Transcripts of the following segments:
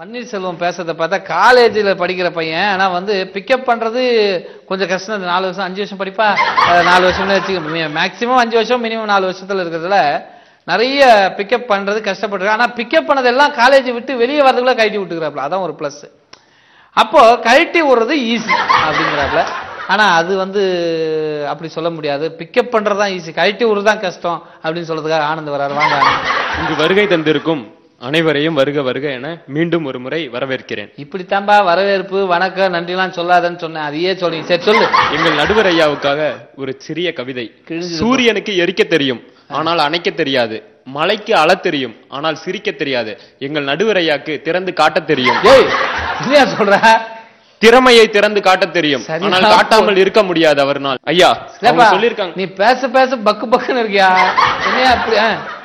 பன்னீர்செல்வம் பேசுறத பார்த்தா காலேஜில் படிக்கிற பையன். ஆனால் வந்து பிக்கப் பண்ணுறது கொஞ்சம் கஷ்டம். இந்த நாலு வருஷம் அஞ்சு வருஷம் படிப்பா. நாலு வருஷம்னு வச்சுக்க மேக்ஸிமம் அஞ்சு வருஷம் மினிமம் நாலு வருஷத்தில் இருக்கிறதுல நிறைய பிக்கப் பண்ணுறது கஷ்டப்பட்டு ஆனால் பிக்கப் பண்ணதெல்லாம் காலேஜ் விட்டு வெளியே வரதுக்குள்ள கழட்டி விட்டுக்கிறாப்ல அதான் ஒரு ப்ளஸ் அப்போது கழட்டி விடுறது ஈஸி அப்படிங்கிறாப்ல ஆனால் அது வந்து அப்படி சொல்ல முடியாது. பிக்கப் பண்ணுறது தான் ஈஸி கழட்டி விடுறது தான் கஷ்டம் அப்படின்னு சொல்கிறதுக்காக ஆனந்த் வராரு வாங்க. இங்கு வருகை தந்திருக்கும் அனைவரையும் வருக வருக என மீண்டும் ஒரு முறை வரவேற்கிறேன். இப்படித்தான்பா வரவேற்பு வணக்கம் நன்றிலாம் சொல்லாதன்னு சொன்னேன். அதையே சொல்றீங்க. சரி சொல்லு. எங்கள் நடுவர் ஐயாவுக்காக ஒரு சிறிய கவிதை. சூரியனுக்கு எரிக்க தெரியும் ஆனால் அணைக்க தெரியாது. மலைக்கு அழ தெரியும் ஆனால் சிரிக்க தெரியாது. எங்கள் நடுவர் ஐயாக்கு திறந்து காட்ட தெரியும். சொல்ற? திறமையை திறந்து காட்ட தெரியும். ஆனால் காட்டாமல் இருக்க முடியாது அவர்னால். ஐயா சொல்லியிருக்காங்க. நீ பேச பேச பக்கு பக்குன்னு இருக்கியா?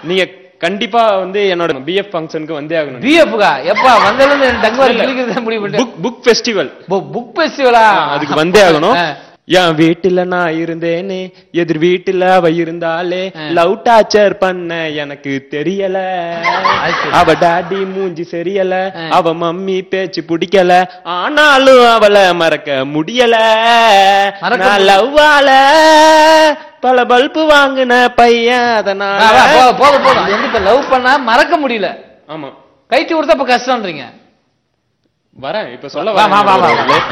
நீங்க கண்டிப்பா வந்து என்னோட பிஎஃப் ஃபங்க்ஷனுக்கு வந்தே ஆகணும். பிஎஃப்கா எப்பா டங்குவாரி கிழிக்கிறத முடிவு பண்ணிட்டேன். புக் புக் ஃபெஸ்டிவல் புக் ஃபெஸ்டிவலா அதுக்கு வந்தே ஆகணும். என் வீட்டுல நான் இருந்தேனே எதிர் வீட்டுல அவ இருந்தாலே லவ் டார்ச்சர் பண்ண எனக்கு தெரியல. அவ டாடி மூஞ்சி சரியல. அவ மம்மி பேச்சு பிடிக்கல ஆனாலும் அவளை மறக்க முடியல. நான் முடியல. லவ்வால பல பல்பு வாங்கின பையன் அதனால போதும் போதும் அது வந்து இப்ப லவ் பண்ணா மறக்க முடியல? ஆமா. கைட்டி கொடுத்தா இப்ப கஷ்டம்ன்றீங்க. வரேன் இப்ப சொல்ல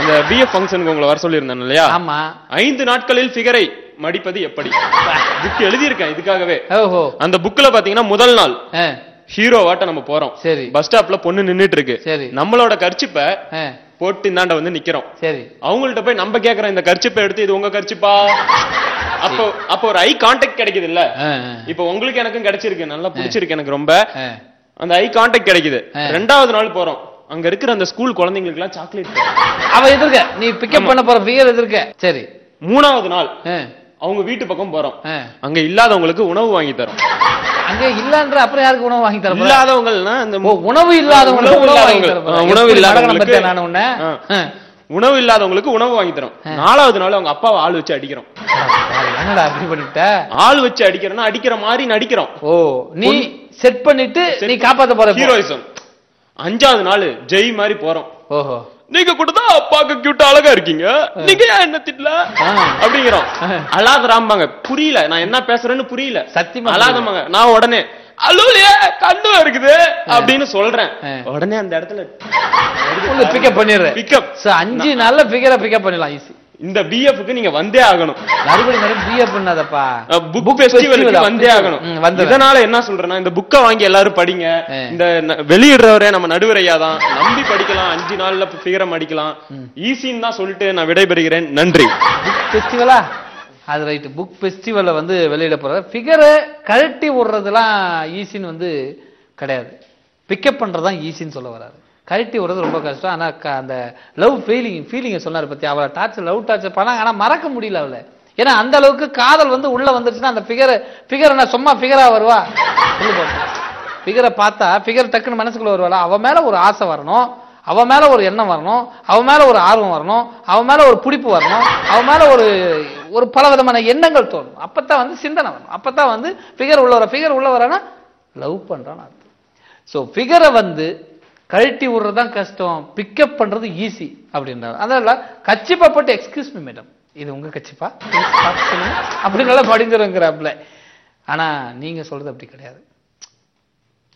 அந்த பிஎஃப் ஃபங்க்ஷனுக்கு உங்களை வர சொல்லியிருந்தேன் இல்லையா? ஆமா. ஐந்து நாட்களில் ஃபிகரை மடிப்பது எப்படி? புக் எழுதியிருக்கேன் இதுக்காகவே. ஓஹோ. அந்த புக்ல பாத்தீங்கன்னா முதல் நாள் ஹீரோவாட்ட நம்ம போறோம். சரி. பஸ் ஸ்டாப்ல பொண்ணு நின்னுட்டு இருக்கு. சரி. நம்மளோட கர்ச்சிப்ப போட்டு இந்தாண்ட வந்து நிக்கிறோம். சரி. அவங்கள்ட்ட போய் நம்ம கேக்குறோம் இந்த கர்ச்சிப்பை எடுத்து இது உங்க கர்ச்சிப்பா? அப்போ அப்போ ஒரு ஐ கான்டாக்ட் கிடைக்குது இல்ல இப்போ உங்களுக்கு எனக்கும் கிடைச்சிருக்கு நல்லா பிடிச்சிருக்கு எனக்கு ரொம்ப. அந்த ஐ கான்டாக்ட் கிடைக்குது. ரெண்டாவது நாள் போறோம். அங்க இருக்கிற அந்த ஸ்கூல் குழந்தைங்களுக்கு எல்லாம் சாக்லேட் அவ எதிர்க்க. நீ பிக்கப் பண்ண போற ஃபிகர் எதிர்க்க. சரி. மூணாவது நாள் அவங்க வீட்டு பக்கம் போறோம். அங்க இல்லாதவங்களுக்கு உணவு வாங்கி தரோம். அங்க இல்லன்ற அப்புறம் யாருக்கு உணவு வாங்கி தர போற? இல்லாதவங்கள்னா இந்த உணவு இல்லாதவங்களுக்கு உணவு உணவு வாங்கி. தர உணவு இல்லாதவங்களுக்கு- பத்தியா நான் உன்னை? உணவு இல்லாதவங்களுக்கு உணவு வாங்கி தரோம். நாலாவது நாள் அவங்க அப்பாவை ஆள் வச்சு அடிக்கிறோம். என்னடா அப்படி பண்ணிட்ட? ஆள் வச்சு அடிக்கிறோம்னா அடிக்கிற மாதிரி நடிக்கிறோம். ஓ நீ செட் பண்ணிட்டு நீ காப்பாத்த போற. ஹீரோயிசம். அஞ்சாவது நாள் ஜெய் மாதிரி போறோம். ஓஹோ. நீங்க கூட தான் அப்பாக்கு கியூட் அழகா இருக்கீங்க. நீங்க ஏன் என்ன திட்டல. அப்படிங்கிறோம் அழாதராம்பாங்க. புரியல. நான் என்ன பேசுறேன்னு புரியல. சத்தியமா அழாதமாங்க நான் உடனே அழுவலையே கண்ணு இருக்குது. அப்படின்னு சொல்றேன். உடனே அந்த இடத்துல பிக்கப் பண்ணிடுறேன். பிக்கப் அஞ்சு நாள்ல பிகரை பிக்கப் பண்ணிடலாம் ஈஸி இந்த பிஎஃப்க்கு நீங்க வந்தே ஆகணும். மறுபடியும் பிஎப் பண்ணாதப்பா. புக் ஃபெஸ்டிவலுக்கு வந்தே ஆகணும். இதனால என்ன சொல்றேன்னா இந்த புக்கை வாங்கி எல்லாரும் படிங்க. இந்த வெளியிடுறவரே நம்ம நடுவரையா தான். நம்பி படிக்கலாம் அஞ்சு நாள்ல ஃபிகரம் அடிக்கலாம். ஈஸின்னு தான் சொல்லிட்டு நான் விடைபெறுகிறேன். நன்றி. புக் ஃபெஸ்டிவலா அது ரைட்டு புக் ஃபெஸ்டிவல்ல வந்து வெளியிட போற ஃபிகரை கழட்டி விடுறதுலாம் ஈஸின்னு வந்து கிடையாது. பிக்கப் பண்றது தான் ஈஸின்னு சொல்ல வராரு. கழட்டி விடுறது ரொம்ப கஷ்டம். ஆனால் க- அந்த லவ் ஃபீலிங் ஃபீலிங்கை சொன்னார் பற்றி அவளை டார்ச்சர் லவ் டார்ச்சர் பண்ணாங்க. ஆனால் மறக்க முடியல அவளை. ஏன்னா அந்த அளவுக்கு காதல் வந்து உள்ளே வந்துருச்சுன்னா அந்த ஃபிகரை ஃபிகர் என்ன சும்மா ஃபிகராக வருவா? ஃபிகரை பார்த்தா ஃபிகர் டக்குன்னு மனசுக்குள்ளே வருவாளா? அவன் மேலே ஒரு ஆசை வரணும். அவன் மேலே ஒரு எண்ணம் வரணும். அவன் மேலே ஒரு ஆர்வம் வரணும். அவன் மேலே ஒரு பிடிப்பு வரணும். அவன் மேலே ஒரு ஒரு பல விதமான எண்ணங்கள் தோணும். அப்பதான் வந்து சிந்தனை வரும். அப்பதான் வந்து ஃபிகர் உள்ள வர ஃபிகர் உள்ள வரனா லவ் பண்ணுறான்னு அர்த்தம். ஸோ ஃபிகரை வந்து கழட்டி விடுறது தான் கஷ்டம். பிக்கப் பண்றது ஈஸி அப்படின்றாரு அதனால கச்சிப்பா போட்டு எக்ஸ்கியூஸ் மீ மேடம் இது உங்க கச்சிப்பா? பார்த்து சொல்லுங்க அப்படி நல்லா படிஞ்சிருங்கிறாப்புல. ஆனா நீங்க சொல்றது அப்படி கிடையாது.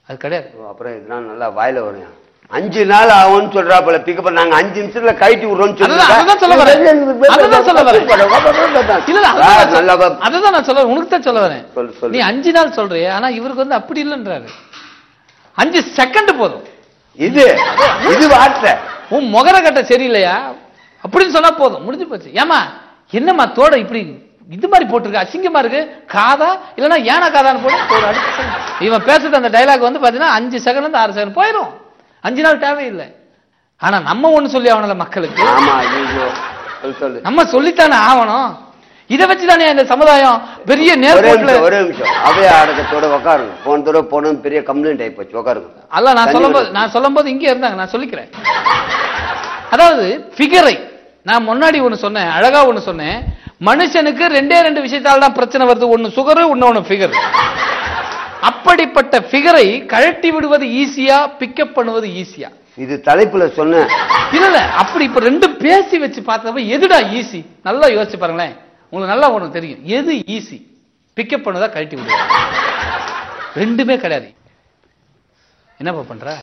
அது கிடையாது. அப்புறம் இதெல்லாம் நல்லா வாயில வரும். அஞ்சு நாள் ஆகும்னு சொல்றாப்புல. பிக்கப் நாங்க அஞ்சு நிமிஷத்துல கைட்டி விடுறோம்னு அதுதான் நான் சொல்ல- உனக்கு தான் சொல்ல வரேன். நீ அஞ்சு நாள் சொல்றிய ஆனா இவருக்கு வந்து அப்படி இல்லைன்றாரு. அஞ்சு செகண்ட் போதும். இது இது வார்த்தை. உன் முகர கட்ட சரியில்லையா? அப்படின்னு சொன்னா போதும் முடிஞ்சு போச்சு. ஏமா என்னம்மா தோட இப்படி இது மாதிரி போட்டிருக்கு? அசிங்கமா இருக்கு. காதா? இல்லைன்னா ஏனா காதான்னு போட்டு. இவன் பேசுறது அந்த டைலாக் வந்து பாத்தீங்கன்னா அஞ்சு செகண்ட்ல இருந்து ஆறு செகண்ட் போயிடும் அஞ்சு நாள் தேவையில்லை. ஆனா நம்ம ஒண்ணு சொல்லி ஆகணும்ல மக்களுக்கு. நம்ம சொல்லித்தானே ஆகணும். இதை வச்சுதானே இந்த சமுதாயம் பெரிய நிமிஷம் ஒரே நிமிஷம். அவைய அடக்கத்தோட உட்காருங்க போன தடவை போனது பெரிய கம்ப்ளைண்ட் ஆகி போச்சு. உட்காருங்க அல்ல நான் சொல்லும்போது. நான் சொல்லும்போது இங்கே இருந்தாங்க. நான் சொல்லிக்கிறேன். அதாவது ஃபிகரை நான் முன்னாடி ஒண்ணு சொன்னேன் அழகா ஒண்ணு சொன்னேன். மனுஷனுக்கு ரெண்டே ரெண்டு விஷயத்தால தான் பிரச்சனை வருது. ஒண்ணு சுகரு இன்னொன்னு ஃபிகர் அப்படிப்பட்ட ஃபிகரை கழட்டி விடுவது ஈஸியா பிக்கப் பண்ணுவது ஈஸியா இது தலைப்புல இல்ல இல்ல. அப்படி இப்ப ரெண்டும் பேசி வச்சு பார்த்தப்ப எதுடா ஈஸி நல்லா யோசிச்சு பாருங்களேன். உங்களுக்கு நல்லா ஒண்ணு தெரியும். எது ஈஸி பிக்கப் பண்ணதா கழட்டி விடுவா ரெண்டுமே கிடையாது. என்னப்பா பண்ற?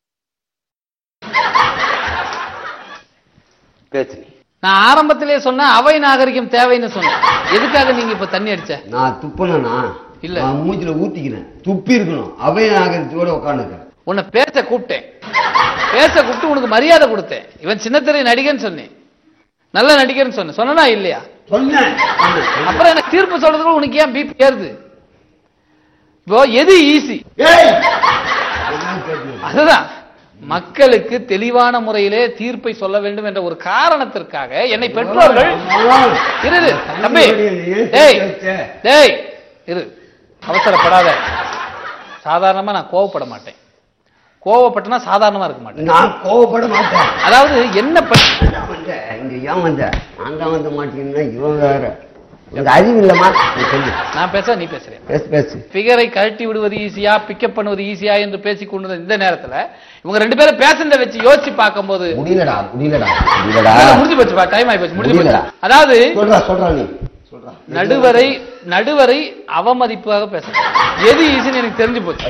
பேசு நீ நான் ஆரம்பத்திலே சொன்னேன் அவை நாகரிகம் தேவைன்னு சொன்னேன். எதுக்காக நீங்க இப்ப தண்ணி அடிச்ச? நான் துப்புனா இல்ல. மூஞ்சில ஊத்திக்கிறேன். துப்பி இருக்கணும். அவை நாகரிகத்தோட உட்காந்துருக்கேன் உன்னை பேச கூப்பிட்டேன். பேச கூப்பிட்டு உனக்கு மரியாதை கொடுத்தேன். இவன் சின்னத்திரை நடிகன்னு சொன்னேன். நல்ல நடிகர்னு சொன்னேன். சொன்னா இல்லையா? சொன்னேன். அப்புறம் எனக்கு தீர்ப்பு சொல்றதுக்கு உனக்கு ஏன் பிபி ஏறுது? இப்போ எது ஈஸி? அதுதான். மக்களுக்கு தெளிவான முறையிலே தீர்ப்பை சொல்ல வேண்டும் என்ற ஒரு காரணத்திற்காக என்னை பெற்றோர்கள். இரு தம்பி. டேய் டேய் இரு. அவசரப்படாத. சாதாரணமா நான் கோவப்பட மாட்டேன். கோவப்பட்டனா சாதாரணமா இருக்க மாட்டேன். நான் கோவப்பட மாட்டேன். அதாவது என்ன. இங்க ஏன் வந்த? நான் தான் வந்து மாட்டேங்கன்னா இவன் வேற. அறிவு இல்லமா சொல்லு. நான் பேச நீ பேசுறேன். பேசு பேசு. ஃபிகரை கழட்டி விடுவது ஈஸியா பிக்கப் பண்ணுவது ஈஸியா என்று பேசிக் கொண்டிருந்த இந்த நேரத்துல இவங்க ரெண்டு பேரும் பேசுனதை வச்சு யோசிச்சு பார்க்கும்போது முடியலடா முடியலடா முடியலடா. முடிஞ்சு போச்சு டைம் ஆகி போச்சு முடிஞ்சு. அதாவது சொல்றா சொல்றா நீ. நடுவரை நடுவரை அவமதிப்பாக பேசுறேன் எது ஈஸின்னு எனக்கு தெரிஞ்சு போச்சு.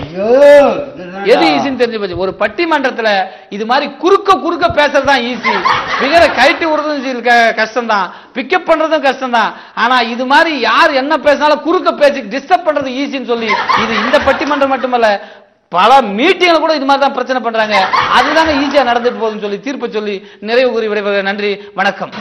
எது ஈஸின்னு தெரிஞ்சு போச்சு. ஒரு பட்டிமன்றத்துல இது மாதிரி குறுக்க குறுக்க பேசுறது தான் ஈஸி பிகரை கழட்டி விடுறதும் கஷ்டம் தான் பிக்கப் பண்றதும் கஷ்டம் தான் ஆனா இது மாதிரி யார் என்ன பேசினாலும் குறுக்க பேசி டிஸ்டர்ப் பண்றது ஈஸின்னு சொல்லி இது இந்த பட்டிமன்றம் மட்டுமல்ல பல மீட்டிங்ல கூட இது மாதிரி தான் பிரச்சனை பண்றாங்க. அதுதாங்க ஈஸியா நடந்துட்டு போகுதுன்னு சொல்லி தீர்ப்பு சொல்லி நிறைவு கூறி விடைபெறுகிறேன். நன்றி. வணக்கம்.